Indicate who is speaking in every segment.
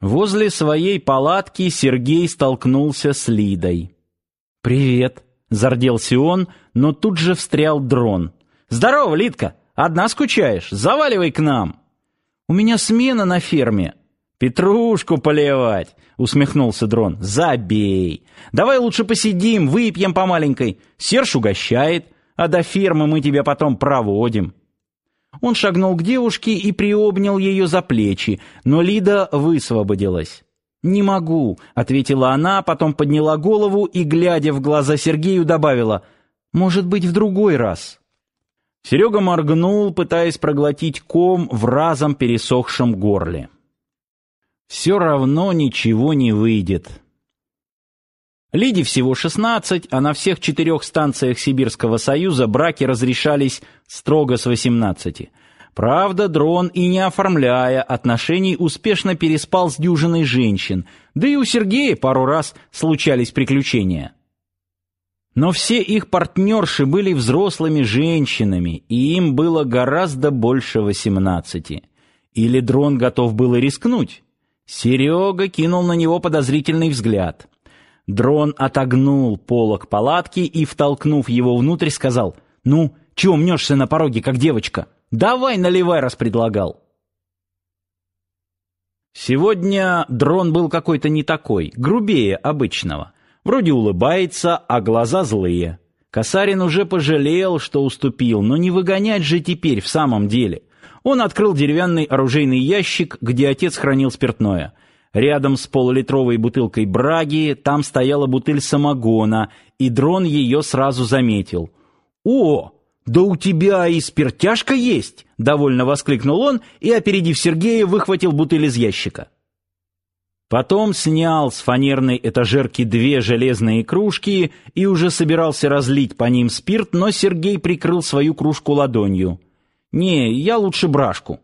Speaker 1: Возле своей палатки Сергей столкнулся с Лидой. «Привет», — зарделся он, но тут же встрял дрон. «Здорово, Лидка! Одна скучаешь? Заваливай к нам!» «У меня смена на ферме». «Петрушку поливать!» — усмехнулся дрон. «Забей! Давай лучше посидим, выпьем по маленькой. Серж угощает, а до фермы мы тебя потом проводим». Он шагнул к девушке и приобнял ее за плечи, но Лида высвободилась. «Не могу», — ответила она, потом подняла голову и, глядя в глаза Сергею, добавила, «Может быть, в другой раз». Серега моргнул, пытаясь проглотить ком в разом пересохшем горле. «Все равно ничего не выйдет». Лиде всего 16, а на всех четырех станциях Сибирского Союза браки разрешались строго с 18. Правда, дрон и не оформляя отношений успешно переспал с дюжиной женщин, да и у Сергея пару раз случались приключения. Но все их партнерши были взрослыми женщинами, и им было гораздо больше 18. Или дрон готов был рискнуть? Серега кинул на него подозрительный взгляд. Дрон отогнул полог палатки и, втолкнув его внутрь, сказал, «Ну, чего мнешься на пороге, как девочка? Давай наливай, раз предлагал». Сегодня дрон был какой-то не такой, грубее обычного. Вроде улыбается, а глаза злые. Касарин уже пожалел, что уступил, но не выгонять же теперь в самом деле. Он открыл деревянный оружейный ящик, где отец хранил спиртное — Рядом с полулитровой бутылкой браги там стояла бутыль самогона, и дрон ее сразу заметил. «О, да у тебя и спиртяшка есть!» — довольно воскликнул он и, опередив Сергея, выхватил бутыль из ящика. Потом снял с фанерной этажерки две железные кружки и уже собирался разлить по ним спирт, но Сергей прикрыл свою кружку ладонью. «Не, я лучше брашку».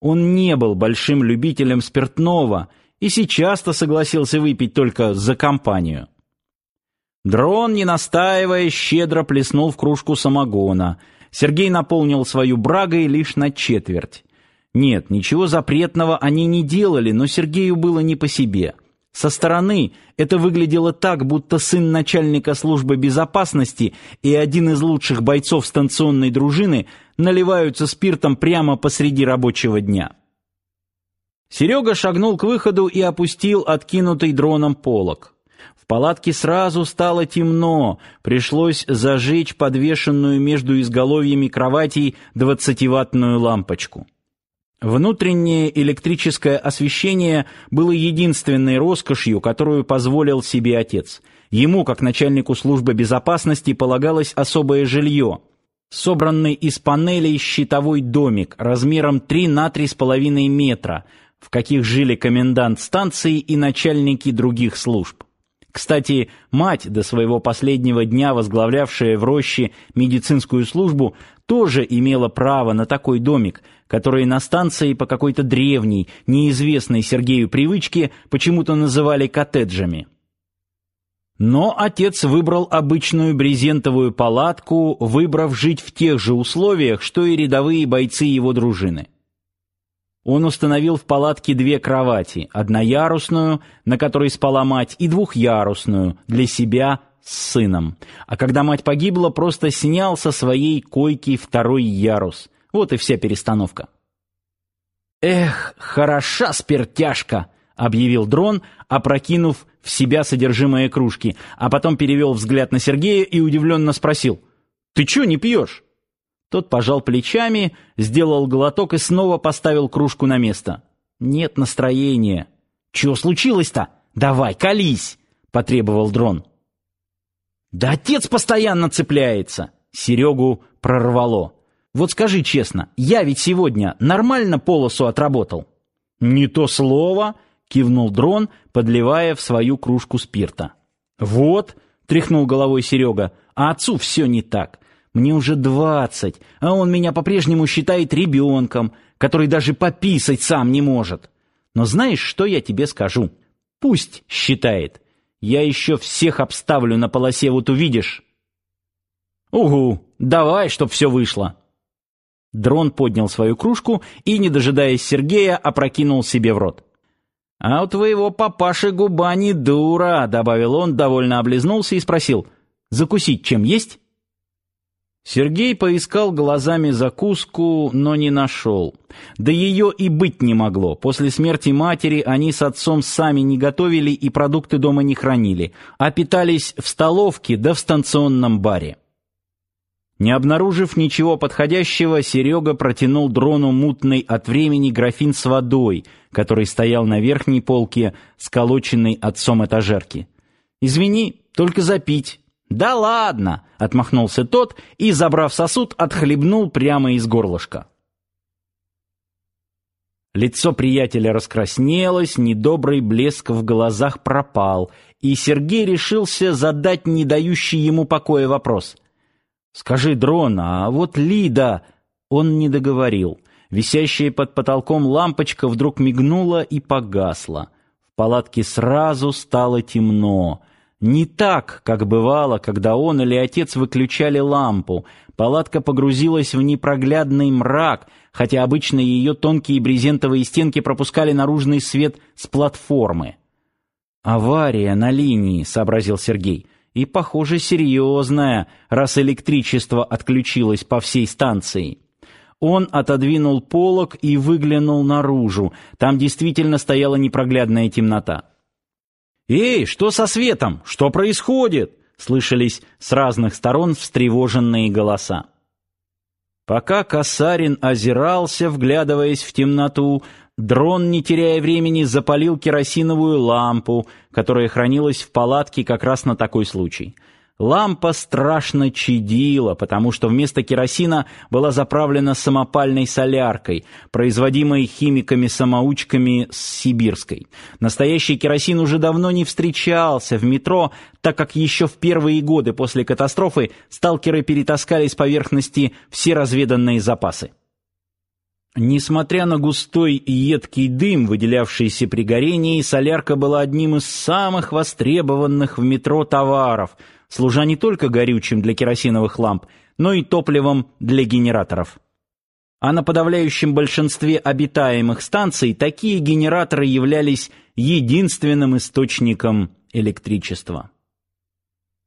Speaker 1: Он не был большим любителем спиртного и сейчас-то согласился выпить только за компанию. Дрон, не настаивая, щедро плеснул в кружку самогона. Сергей наполнил свою брагой лишь на четверть. Нет, ничего запретного они не делали, но Сергею было не по себе. Со стороны это выглядело так, будто сын начальника службы безопасности и один из лучших бойцов станционной дружины наливаются спиртом прямо посреди рабочего дня. Серега шагнул к выходу и опустил откинутый дроном полог. В палатке сразу стало темно, пришлось зажечь подвешенную между изголовьями кроватей двадцативаттную лампочку. Внутреннее электрическое освещение было единственной роскошью, которую позволил себе отец. Ему, как начальнику службы безопасности, полагалось особое жилье. Собранный из панелей щитовой домик размером 3 на 3,5 метра – в каких жили комендант станции и начальники других служб. Кстати, мать, до своего последнего дня возглавлявшая в роще медицинскую службу, тоже имела право на такой домик, который на станции по какой-то древней, неизвестной Сергею привычке почему-то называли коттеджами. Но отец выбрал обычную брезентовую палатку, выбрав жить в тех же условиях, что и рядовые бойцы его дружины. Он установил в палатке две кровати, одноярусную, на которой спала мать, и двухъярусную, для себя с сыном. А когда мать погибла, просто снял со своей койки второй ярус. Вот и вся перестановка. «Эх, хороша спиртяшка!» — объявил дрон, опрокинув в себя содержимое кружки, а потом перевел взгляд на Сергея и удивленно спросил. «Ты чё не пьешь?» Тот пожал плечами, сделал глоток и снова поставил кружку на место. «Нет настроения». «Чего случилось-то? Давай, колись!» — потребовал дрон. «Да отец постоянно цепляется!» Серегу прорвало. «Вот скажи честно, я ведь сегодня нормально полосу отработал?» «Не то слово!» — кивнул дрон, подливая в свою кружку спирта. «Вот!» — тряхнул головой Серега. «А отцу все не так. Мне уже двадцать, а он меня по-прежнему считает ребенком, который даже пописать сам не может. Но знаешь, что я тебе скажу? Пусть считает. Я еще всех обставлю на полосе, вот увидишь. Угу, давай, чтоб все вышло. Дрон поднял свою кружку и, не дожидаясь Сергея, опрокинул себе в рот. «А у твоего папаши губа не дура», — добавил он, довольно облизнулся и спросил, «Закусить чем есть?» Сергей поискал глазами закуску, но не нашел. Да ее и быть не могло. После смерти матери они с отцом сами не готовили и продукты дома не хранили, а питались в столовке да в станционном баре. Не обнаружив ничего подходящего, Серега протянул дрону мутный от времени графин с водой, который стоял на верхней полке, сколоченной отцом этажерки. «Извини, только запить». «Да ладно!» — отмахнулся тот и, забрав сосуд, отхлебнул прямо из горлышка. Лицо приятеля раскраснелось, недобрый блеск в глазах пропал, и Сергей решился задать не дающий ему покоя вопрос. «Скажи, Дрон, а вот Лида...» Он не договорил. Висящая под потолком лампочка вдруг мигнула и погасла. В палатке сразу стало темно. Не так, как бывало, когда он или отец выключали лампу. Палатка погрузилась в непроглядный мрак, хотя обычно ее тонкие брезентовые стенки пропускали наружный свет с платформы. «Авария на линии», — сообразил Сергей. «И, похоже, серьезная, раз электричество отключилось по всей станции». Он отодвинул полог и выглянул наружу. Там действительно стояла непроглядная темнота. «Эй, что со светом? Что происходит?» Слышались с разных сторон встревоженные голоса. Пока Касарин озирался, вглядываясь в темноту, дрон, не теряя времени, запалил керосиновую лампу, которая хранилась в палатке как раз на такой случай — Лампа страшно чадила, потому что вместо керосина была заправлена самопальной соляркой, производимой химиками-самоучками с сибирской. Настоящий керосин уже давно не встречался в метро, так как еще в первые годы после катастрофы сталкеры перетаскали с поверхности все разведанные запасы. Несмотря на густой и едкий дым, выделявшийся при горении, солярка была одним из самых востребованных в метро товаров – служа не только горючим для керосиновых ламп, но и топливом для генераторов. А на подавляющем большинстве обитаемых станций такие генераторы являлись единственным источником электричества.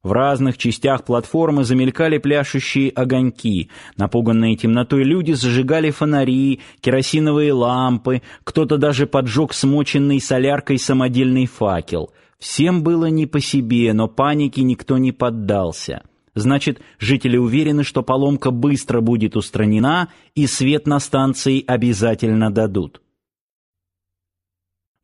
Speaker 1: В разных частях платформы замелькали пляшущие огоньки. Напуганные темнотой люди зажигали фонари, керосиновые лампы, кто-то даже поджег смоченный соляркой самодельный факел — Всем было не по себе, но панике никто не поддался. Значит, жители уверены, что поломка быстро будет устранена и свет на станции обязательно дадут.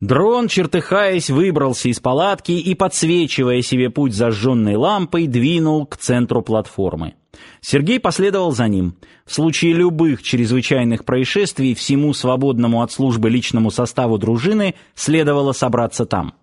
Speaker 1: Дрон, чертыхаясь, выбрался из палатки и, подсвечивая себе путь зажженной лампой, двинул к центру платформы. Сергей последовал за ним. В случае любых чрезвычайных происшествий всему свободному от службы личному составу дружины следовало собраться там.